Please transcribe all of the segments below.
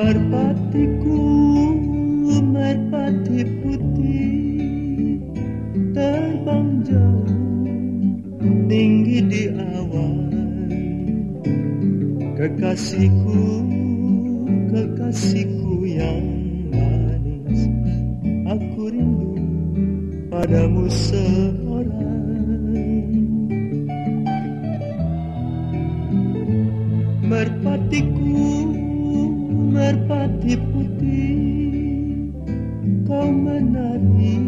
Merpatiku, merpati putih Terbang jauh, tinggi di awan. Kekasihku, kekasihku yang manis Aku rindu padamu seorang. Merpatiku merpati putih Kau menari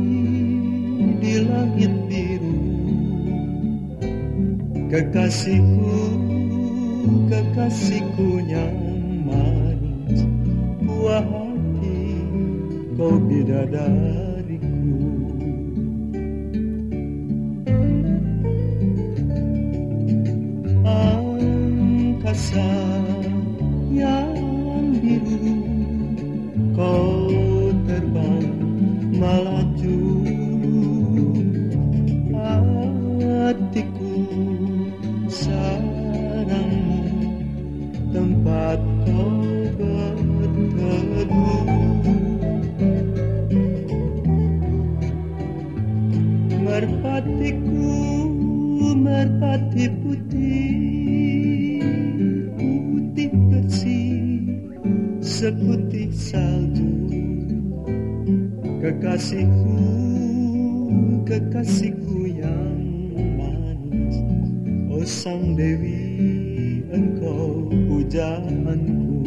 di langit biru. Kekasihku, kekasihku yang manis Buah hati kau bidadariku. Angkasa Hatiku sarangmu Tempat kau berteduh. Merpatiku, merpati putih Putih bersih seputih salju. Kekasihku, kekasihku Oh sang Dewi, engkau pujaanku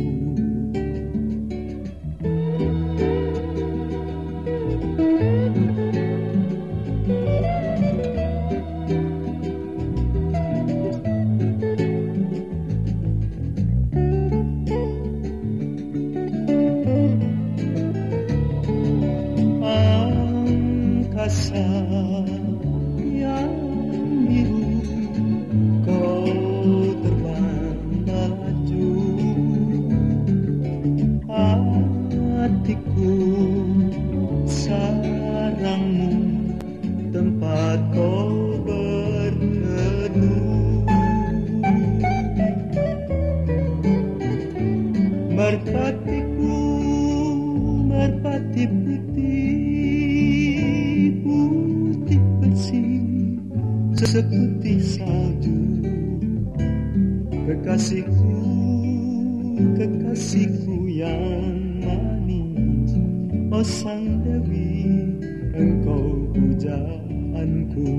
angkasa yang merpatiku merpati putih putih bersih seputih salju. Kekasihku kekasihku yang manis oh sang dewi engkau pujaanku